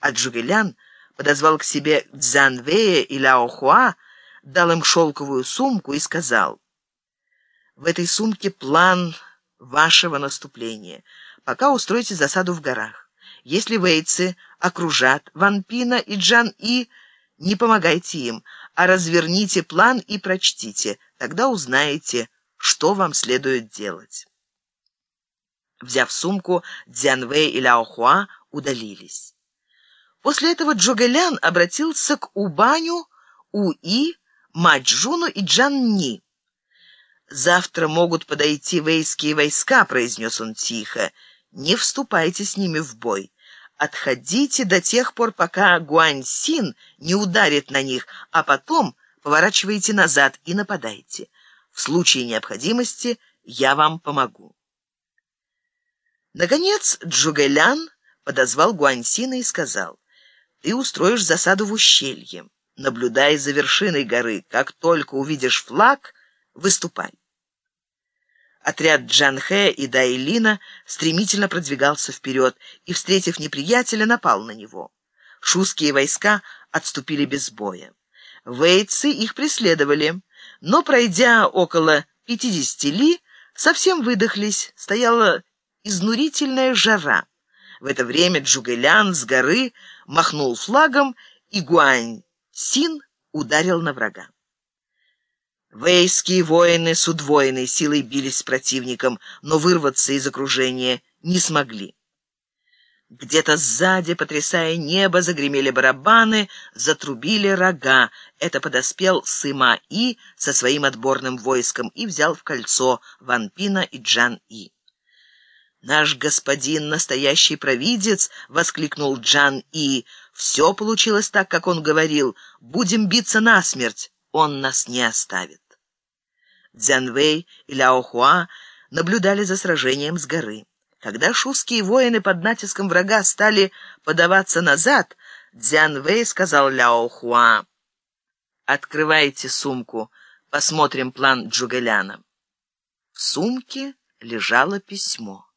А Джугелян подозвал к себе Цзянвея и Ляохуа, дал им шелковую сумку и сказал, «В этой сумке план вашего наступления. Пока устройте засаду в горах. Если вейцы окружат Ван Пина и Джан И, не помогайте им, а разверните план и прочтите. Тогда узнаете, что вам следует делать». Взяв сумку, Дзянвэй и Ляохуа удалились. После этого Джогелян обратился к Убаню, Уи, Маджуну и Джанни. «Завтра могут подойти вейские войска», — произнес он тихо. «Не вступайте с ними в бой. Отходите до тех пор, пока Гуаньсин не ударит на них, а потом поворачивайте назад и нападайте. В случае необходимости я вам помогу». Наконец Джугэлян подозвал Гуаньсина и сказал, «Ты устроишь засаду в ущелье. Наблюдай за вершиной горы. Как только увидишь флаг, выступай». Отряд Джанхэ и Дайлина стремительно продвигался вперед и, встретив неприятеля, напал на него. Шуские войска отступили без боя. Вейцы их преследовали, но, пройдя около 50 ли, совсем выдохлись, стояла изнурительная жара. В это время Джугэлян с горы махнул флагом, и Гуань Син ударил на врага. Вейские воины с удвоенной силой бились с противником, но вырваться из окружения не смогли. Где-то сзади, потрясая небо, загремели барабаны, затрубили рога. Это подоспел Сыма-И со своим отборным войском и взял в кольцо Ван Пина и Джан-И. «Наш господин — настоящий провидец!» — воскликнул Джан И. «Все получилось так, как он говорил. Будем биться насмерть. Он нас не оставит». Дзянвэй и Ляохуа наблюдали за сражением с горы. Когда шуские воины под натиском врага стали подаваться назад, Дзянвэй сказал Ляохуа, «Открывайте сумку, посмотрим план Джугэляна». В сумке лежало письмо.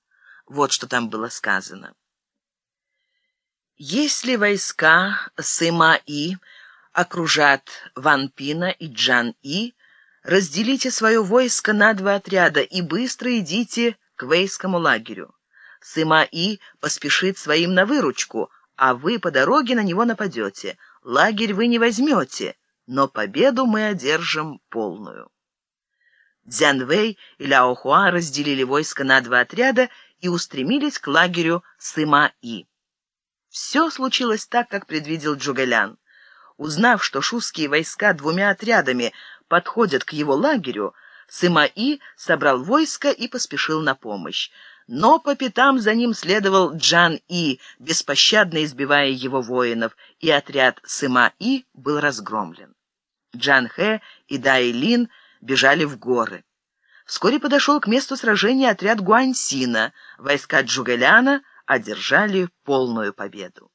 Вот что там было сказано. Если войска Сыма-И окружат Ван Пина и Джан-И, разделите свое войско на два отряда и быстро идите к вейскому лагерю. Сыма-И поспешит своим на выручку, а вы по дороге на него нападете. Лагерь вы не возьмете, но победу мы одержим полную. Дзянвэй и Ляохуа разделили войско на два отряда и устремились к лагерю Сыма-И. Все случилось так, как предвидел Джугалян. Узнав, что шуские войска двумя отрядами подходят к его лагерю, Сыма-И собрал войско и поспешил на помощь. Но по пятам за ним следовал Джан-И, беспощадно избивая его воинов, и отряд Сыма-И был разгромлен. Джан-Хэ и Дай-Лин бежали в горы. Вскоре подошел к месту сражения отряд Гуаньсина. Войска Джугэляна одержали полную победу.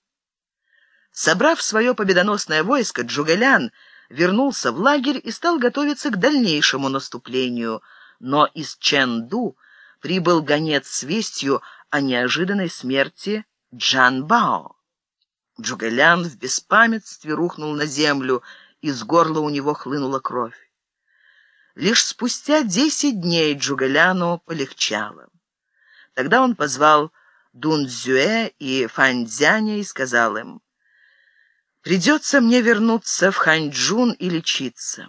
Собрав свое победоносное войско, Джугэлян вернулся в лагерь и стал готовиться к дальнейшему наступлению. Но из Чэнду прибыл гонец с вестью о неожиданной смерти Джан Бао. Джугэлян в беспамятстве рухнул на землю, из горла у него хлынула кровь. Лишь спустя десять дней Джугаляну полегчало. Тогда он позвал Дунцзюэ и Фаньцзяня и сказал им, «Придется мне вернуться в Ханьчжун и лечиться.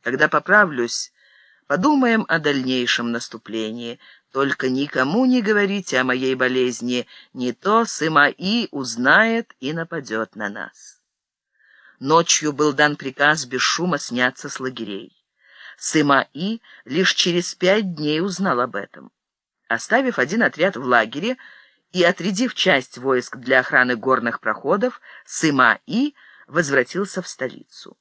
Когда поправлюсь, подумаем о дальнейшем наступлении. Только никому не говорите о моей болезни, не то Сыма-И узнает и нападет на нас». Ночью был дан приказ без шума сняться с лагерей. Сыма-И лишь через пять дней узнал об этом. Оставив один отряд в лагере и отрядив часть войск для охраны горных проходов, Сыма-И возвратился в столицу.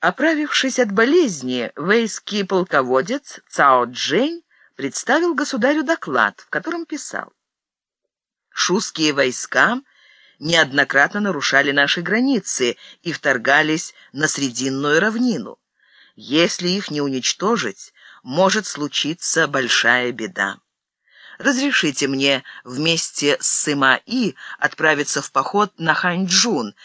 Оправившись от болезни, вейский полководец Цао Джень представил государю доклад, в котором писал «Шуские войска неоднократно нарушали наши границы и вторгались на Срединную равнину. Если их не уничтожить, может случиться большая беда. Разрешите мне вместе с Сыма И отправиться в поход на Ханьчжун